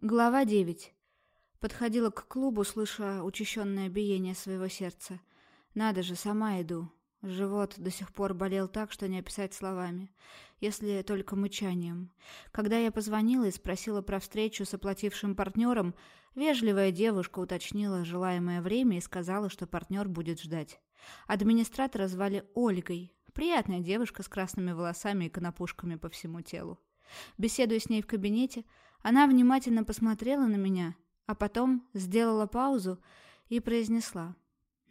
Глава 9. Подходила к клубу, слыша учащенное биение своего сердца. Надо же, сама иду. Живот до сих пор болел так, что не описать словами, если только мычанием. Когда я позвонила и спросила про встречу с оплатившим партнером, вежливая девушка уточнила желаемое время и сказала, что партнер будет ждать. Администратора звали Ольгой. Приятная девушка с красными волосами и конопушками по всему телу. Беседуя с ней в кабинете, она внимательно посмотрела на меня, а потом сделала паузу и произнесла.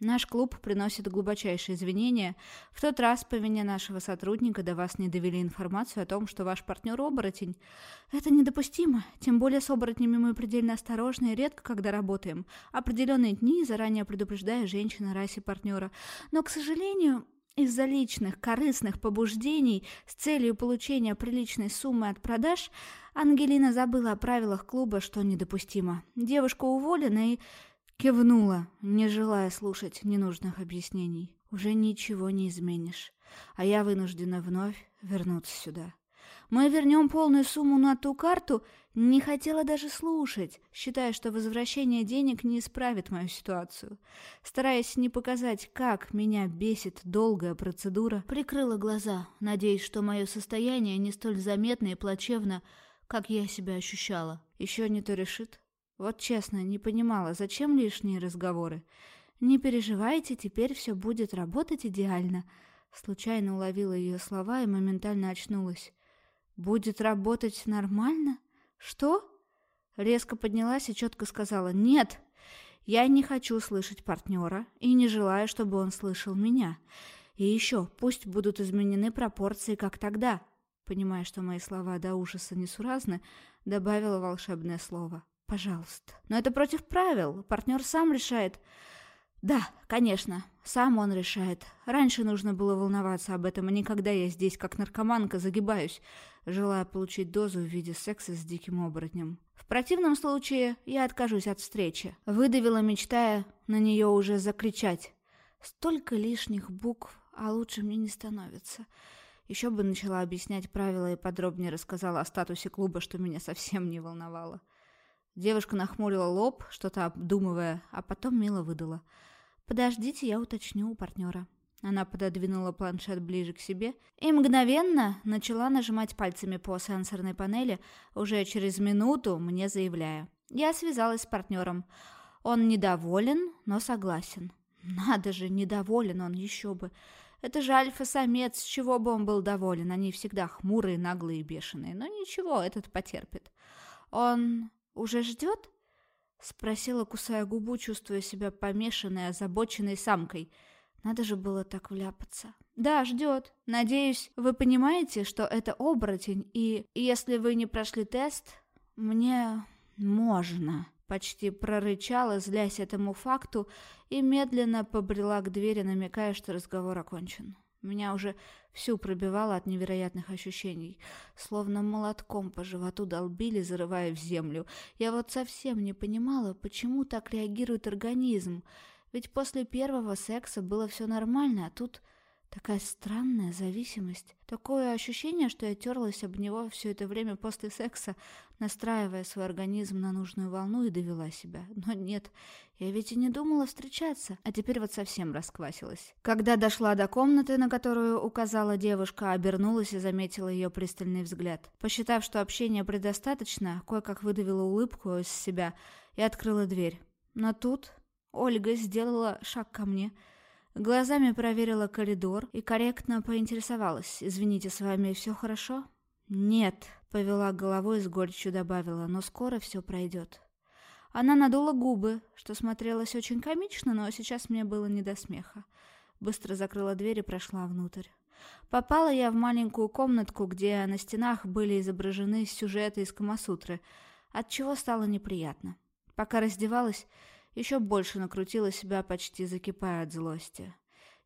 «Наш клуб приносит глубочайшие извинения. В тот раз по вине нашего сотрудника до вас не довели информацию о том, что ваш партнер оборотень. Это недопустимо, тем более с оборотнями мы предельно осторожны и редко когда работаем. Определенные дни заранее предупреждая женщин о расе партнера. Но, к сожалению, из-за личных, корыстных побуждений с целью получения приличной суммы от продаж Ангелина забыла о правилах клуба, что недопустимо. Девушка уволена и кивнула, не желая слушать ненужных объяснений. Уже ничего не изменишь, а я вынуждена вновь вернуться сюда. Мы вернем полную сумму на ту карту, не хотела даже слушать, считая, что возвращение денег не исправит мою ситуацию. Стараясь не показать, как меня бесит долгая процедура, прикрыла глаза, надеясь, что мое состояние не столь заметно и плачевно, как я себя ощущала. Еще не то решит. Вот честно, не понимала, зачем лишние разговоры. Не переживайте, теперь все будет работать идеально. Случайно уловила ее слова и моментально очнулась. «Будет работать нормально? Что?» Резко поднялась и четко сказала «Нет, я не хочу слышать партнера и не желаю, чтобы он слышал меня. И еще, пусть будут изменены пропорции, как тогда». Понимая, что мои слова до ужаса несуразны, добавила волшебное слово «пожалуйста». «Но это против правил, партнер сам решает». «Да, конечно, сам он решает. Раньше нужно было волноваться об этом, а не когда я здесь, как наркоманка, загибаюсь, желая получить дозу в виде секса с диким оборотнем. В противном случае я откажусь от встречи». Выдавила, мечтая на нее уже закричать. «Столько лишних букв, а лучше мне не становится». Еще бы начала объяснять правила и подробнее рассказала о статусе клуба, что меня совсем не волновало. Девушка нахмурила лоб, что-то обдумывая, а потом мило выдала – «Подождите, я уточню у партнера». Она пододвинула планшет ближе к себе и мгновенно начала нажимать пальцами по сенсорной панели, уже через минуту мне заявляя. Я связалась с партнером. Он недоволен, но согласен. Надо же, недоволен он, еще бы. Это же альфа-самец, чего бы он был доволен? Они всегда хмурые, наглые бешеные. Но ничего, этот потерпит. Он уже ждет? Спросила, кусая губу, чувствуя себя помешанной, озабоченной самкой. Надо же было так вляпаться. «Да, ждет. Надеюсь, вы понимаете, что это оборотень, и если вы не прошли тест, мне можно». Почти прорычала, злясь этому факту, и медленно побрела к двери, намекая, что разговор окончен. Меня уже всю пробивало от невероятных ощущений. Словно молотком по животу долбили, зарывая в землю. Я вот совсем не понимала, почему так реагирует организм. Ведь после первого секса было все нормально, а тут Такая странная зависимость. Такое ощущение, что я терлась об него все это время после секса, настраивая свой организм на нужную волну и довела себя. Но нет, я ведь и не думала встречаться, а теперь вот совсем расквасилась. Когда дошла до комнаты, на которую указала девушка, обернулась и заметила ее пристальный взгляд. Посчитав, что общения предостаточно, кое-как выдавила улыбку из себя и открыла дверь. Но тут Ольга сделала шаг ко мне — Глазами проверила коридор и корректно поинтересовалась. «Извините, с вами все хорошо?» «Нет», — повела головой и с горечью добавила, «но скоро все пройдет». Она надула губы, что смотрелось очень комично, но сейчас мне было не до смеха. Быстро закрыла дверь и прошла внутрь. Попала я в маленькую комнатку, где на стенах были изображены сюжеты из Камасутры, отчего стало неприятно. Пока раздевалась, еще больше накрутила себя, почти закипая от злости.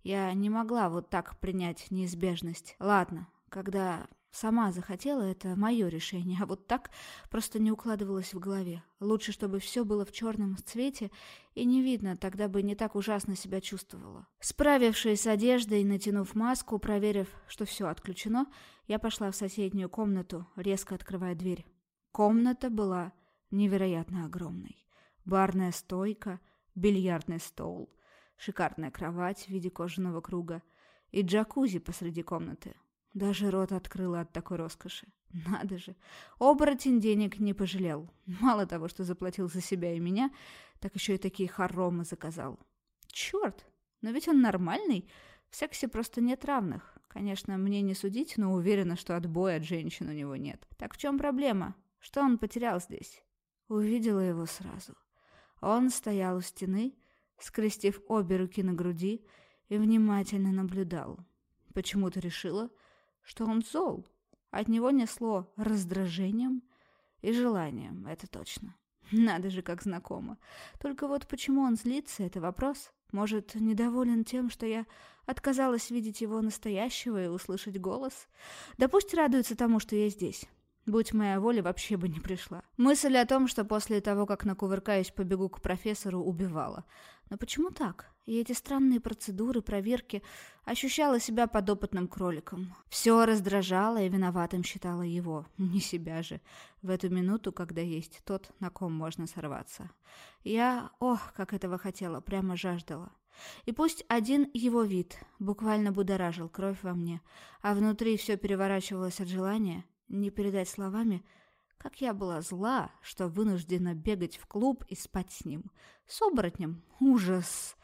Я не могла вот так принять неизбежность. Ладно, когда сама захотела, это мое решение, а вот так просто не укладывалось в голове. Лучше, чтобы все было в черном цвете и не видно, тогда бы не так ужасно себя чувствовала. Справившись с одеждой, натянув маску, проверив, что все отключено, я пошла в соседнюю комнату, резко открывая дверь. Комната была невероятно огромной. Барная стойка, бильярдный стол, шикарная кровать в виде кожаного круга и джакузи посреди комнаты. Даже рот открыла от такой роскоши. Надо же, оборотень денег не пожалел. Мало того, что заплатил за себя и меня, так еще и такие хоромы заказал. Черт, но ведь он нормальный, в сексе просто нет равных. Конечно, мне не судить, но уверена, что отбоя от женщин у него нет. Так в чем проблема? Что он потерял здесь? Увидела его сразу. Он стоял у стены, скрестив обе руки на груди, и внимательно наблюдал. Почему-то решила, что он зол. От него несло раздражением и желанием, это точно. Надо же, как знакомо. Только вот почему он злится, это вопрос. Может, недоволен тем, что я отказалась видеть его настоящего и услышать голос? Да пусть радуется тому, что я здесь. Будь моя воля, вообще бы не пришла. Мысль о том, что после того, как накувыркаюсь, побегу к профессору, убивала. Но почему так? И эти странные процедуры, проверки, ощущала себя подопытным кроликом. Все раздражало и виноватым считала его, не себя же, в эту минуту, когда есть тот, на ком можно сорваться. Я, ох, как этого хотела, прямо жаждала. И пусть один его вид буквально будоражил кровь во мне, а внутри все переворачивалось от желания, не передать словами, как я была зла, что вынуждена бегать в клуб и спать с ним. С оборотнем. Ужас.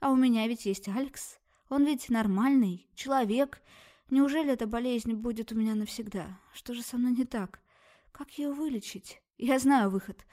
А у меня ведь есть Алекс. Он ведь нормальный, человек. Неужели эта болезнь будет у меня навсегда? Что же со мной не так? Как ее вылечить? Я знаю выход.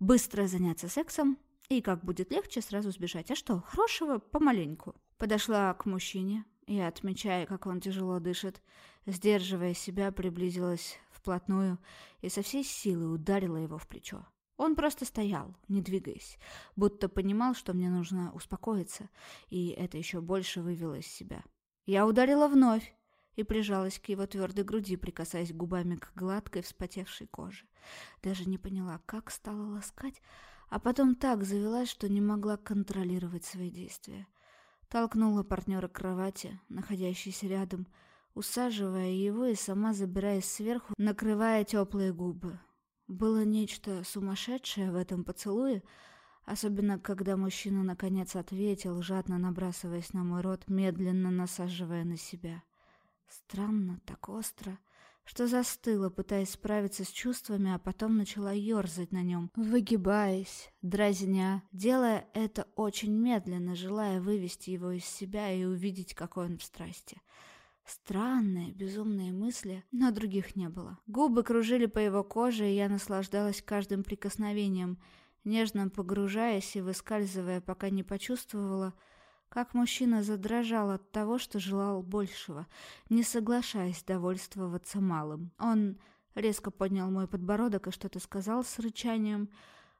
Быстро заняться сексом, и как будет легче, сразу сбежать. А что, хорошего помаленьку. Подошла к мужчине и, отмечая, как он тяжело дышит, Сдерживая себя, приблизилась вплотную и со всей силы ударила его в плечо. Он просто стоял, не двигаясь, будто понимал, что мне нужно успокоиться, и это еще больше вывело из себя. Я ударила вновь и прижалась к его твердой груди, прикасаясь губами к гладкой вспотевшей коже. Даже не поняла, как стала ласкать, а потом так завелась, что не могла контролировать свои действия. Толкнула партнера к кровати, находящейся рядом, усаживая его и сама забираясь сверху, накрывая теплые губы. Было нечто сумасшедшее в этом поцелуе, особенно когда мужчина наконец ответил, жадно набрасываясь на мой рот, медленно насаживая на себя. Странно, так остро, что застыла, пытаясь справиться с чувствами, а потом начала ерзать на нем, выгибаясь, дразня, делая это очень медленно, желая вывести его из себя и увидеть, какой он в страсти. Странные, безумные мысли, но других не было. Губы кружили по его коже, и я наслаждалась каждым прикосновением, нежно погружаясь и выскальзывая, пока не почувствовала, как мужчина задрожал от того, что желал большего, не соглашаясь довольствоваться малым. Он резко поднял мой подбородок и что-то сказал с рычанием,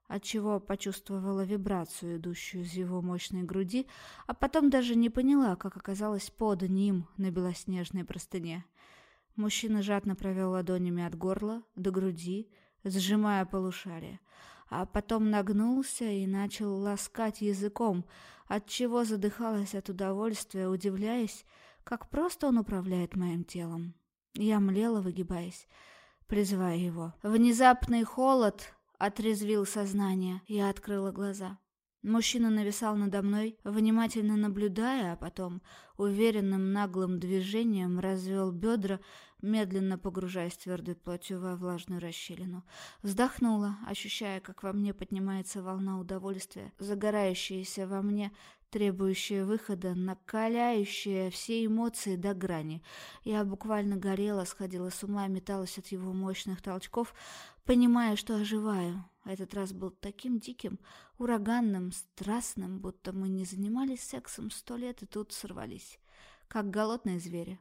отчего почувствовала вибрацию, идущую из его мощной груди, а потом даже не поняла, как оказалась под ним на белоснежной простыне. Мужчина жадно провел ладонями от горла до груди, сжимая полушарие, а потом нагнулся и начал ласкать языком, отчего задыхалась от удовольствия, удивляясь, как просто он управляет моим телом. Я млела, выгибаясь, призывая его. Внезапный холод отрезвил сознание. Я открыла глаза. Мужчина нависал надо мной, внимательно наблюдая, а потом уверенным наглым движением развел бедра, медленно погружаясь твердой плотью во влажную расщелину. Вздохнула, ощущая, как во мне поднимается волна удовольствия, загорающаяся во мне требующая выхода, накаляющая все эмоции до грани. Я буквально горела, сходила с ума, металась от его мощных толчков, понимая, что оживаю. Этот раз был таким диким, ураганным, страстным, будто мы не занимались сексом сто лет и тут сорвались, как голодные звери.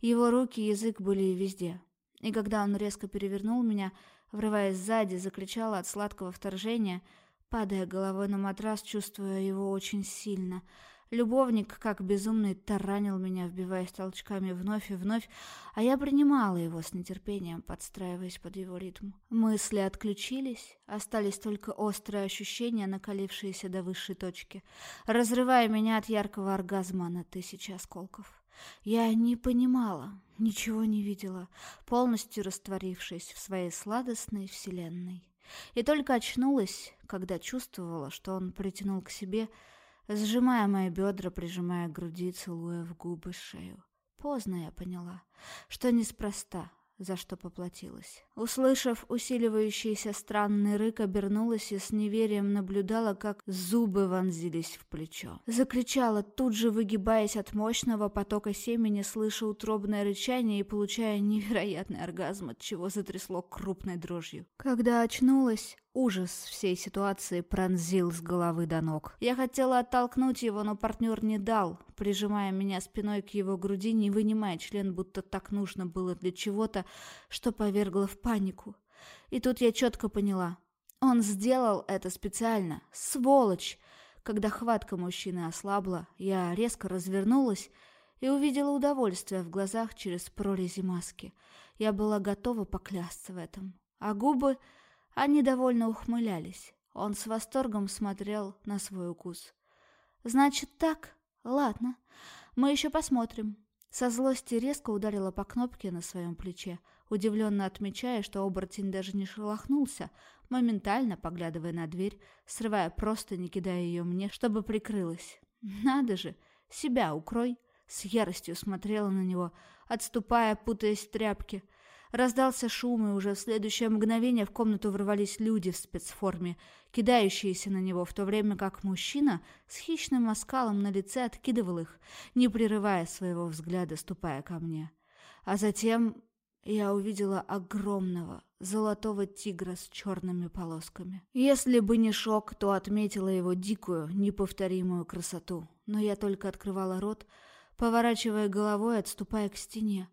Его руки и язык были везде. И когда он резко перевернул меня, врываясь сзади, закричала от сладкого вторжения — падая головой на матрас, чувствуя его очень сильно. Любовник, как безумный, таранил меня, вбиваясь толчками вновь и вновь, а я принимала его с нетерпением, подстраиваясь под его ритм. Мысли отключились, остались только острые ощущения, накалившиеся до высшей точки, разрывая меня от яркого оргазма на тысячи осколков. Я не понимала, ничего не видела, полностью растворившись в своей сладостной вселенной. И только очнулась, когда чувствовала, что он притянул к себе, сжимая мои бедра, прижимая к груди, целуя в губы шею. Поздно я поняла, что неспроста за что поплатилась. Услышав усиливающийся странный рык, обернулась и с неверием наблюдала, как зубы вонзились в плечо. Закричала, тут же выгибаясь от мощного потока семени, слыша утробное рычание и получая невероятный оргазм, от чего затрясло крупной дрожью. Когда очнулась, Ужас всей ситуации пронзил с головы до ног. Я хотела оттолкнуть его, но партнер не дал, прижимая меня спиной к его груди, не вынимая член, будто так нужно было для чего-то, что повергло в панику. И тут я четко поняла. Он сделал это специально. Сволочь! Когда хватка мужчины ослабла, я резко развернулась и увидела удовольствие в глазах через прорези маски. Я была готова поклясться в этом. А губы... Они довольно ухмылялись. Он с восторгом смотрел на свой укус. «Значит так? Ладно. Мы еще посмотрим». Со злости резко ударила по кнопке на своем плече, удивленно отмечая, что оборотень даже не шелохнулся, моментально поглядывая на дверь, срывая просто, не кидая ее мне, чтобы прикрылась. «Надо же! Себя укрой!» С яростью смотрела на него, отступая, путаясь в тряпке. Раздался шум, и уже в следующее мгновение в комнату ворвались люди в спецформе, кидающиеся на него, в то время как мужчина с хищным оскалом на лице откидывал их, не прерывая своего взгляда, ступая ко мне. А затем я увидела огромного золотого тигра с черными полосками. Если бы не шок, то отметила его дикую, неповторимую красоту. Но я только открывала рот, поворачивая головой, отступая к стене.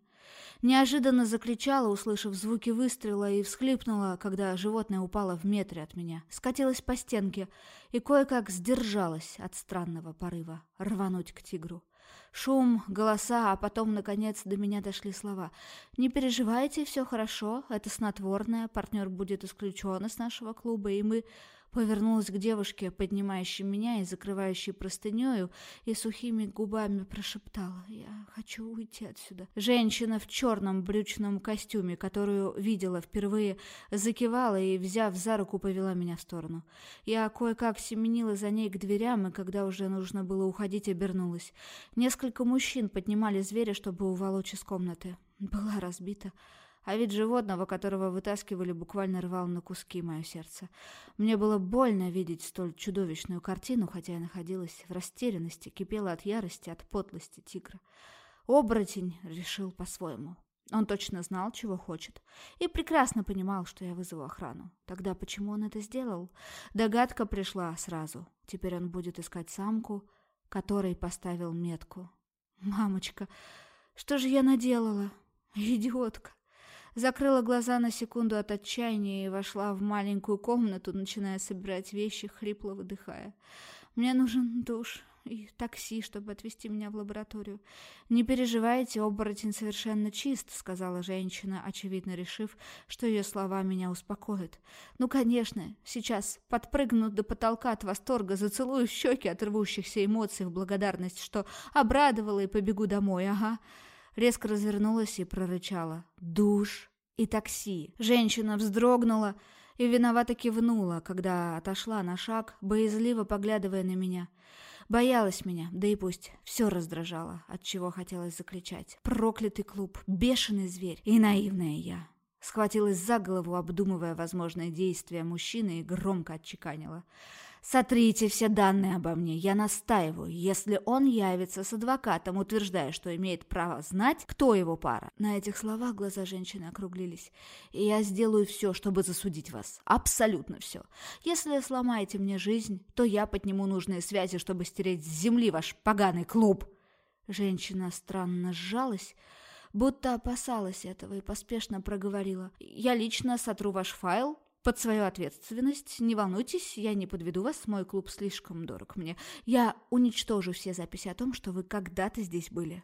Неожиданно закричала, услышав звуки выстрела, и всхлипнула, когда животное упало в метре от меня. Скатилась по стенке и кое-как сдержалась от странного порыва рвануть к тигру. Шум, голоса, а потом, наконец, до меня дошли слова. «Не переживайте, все хорошо, это снотворное, партнер будет исключен из нашего клуба, и мы Повернулась к девушке, поднимающей меня и закрывающей простынею, и сухими губами прошептала «Я хочу уйти отсюда». Женщина в черном брючном костюме, которую видела впервые, закивала и, взяв за руку, повела меня в сторону. Я кое-как семенила за ней к дверям, и когда уже нужно было уходить, обернулась. Несколько мужчин поднимали зверя, чтобы уволочь из комнаты. Была разбита. А вид животного, которого вытаскивали, буквально рвал на куски мое сердце. Мне было больно видеть столь чудовищную картину, хотя я находилась в растерянности, кипела от ярости, от подлости тигра. Оборотень решил по-своему. Он точно знал, чего хочет, и прекрасно понимал, что я вызову охрану. Тогда почему он это сделал? Догадка пришла сразу. Теперь он будет искать самку, которой поставил метку. «Мамочка, что же я наделала? Идиотка!» Закрыла глаза на секунду от отчаяния и вошла в маленькую комнату, начиная собирать вещи, хрипло выдыхая. «Мне нужен душ и такси, чтобы отвезти меня в лабораторию. Не переживайте, оборотень совершенно чист», — сказала женщина, очевидно решив, что ее слова меня успокоят. «Ну, конечно, сейчас подпрыгну до потолка от восторга, зацелую щеки от рвущихся эмоций в благодарность, что обрадовала и побегу домой, ага». Резко развернулась и прорычала. «Душ!» И такси. Женщина вздрогнула и виновато кивнула, когда отошла на шаг, боязливо поглядывая на меня. Боялась меня, да и пусть. Все раздражало, от чего хотелось закричать. Проклятый клуб, бешеный зверь и наивная я. Схватилась за голову, обдумывая возможные действия мужчины и громко отчеканила. Сотрите все данные обо мне, я настаиваю. Если он явится с адвокатом, утверждая, что имеет право знать, кто его пара. На этих словах глаза женщины округлились. И я сделаю все, чтобы засудить вас. Абсолютно все. Если сломаете мне жизнь, то я подниму нужные связи, чтобы стереть с земли ваш поганый клуб. Женщина странно сжалась, будто опасалась этого и поспешно проговорила. «Я лично сотру ваш файл, под свою ответственность. Не волнуйтесь, я не подведу вас, мой клуб слишком дорог мне. Я уничтожу все записи о том, что вы когда-то здесь были.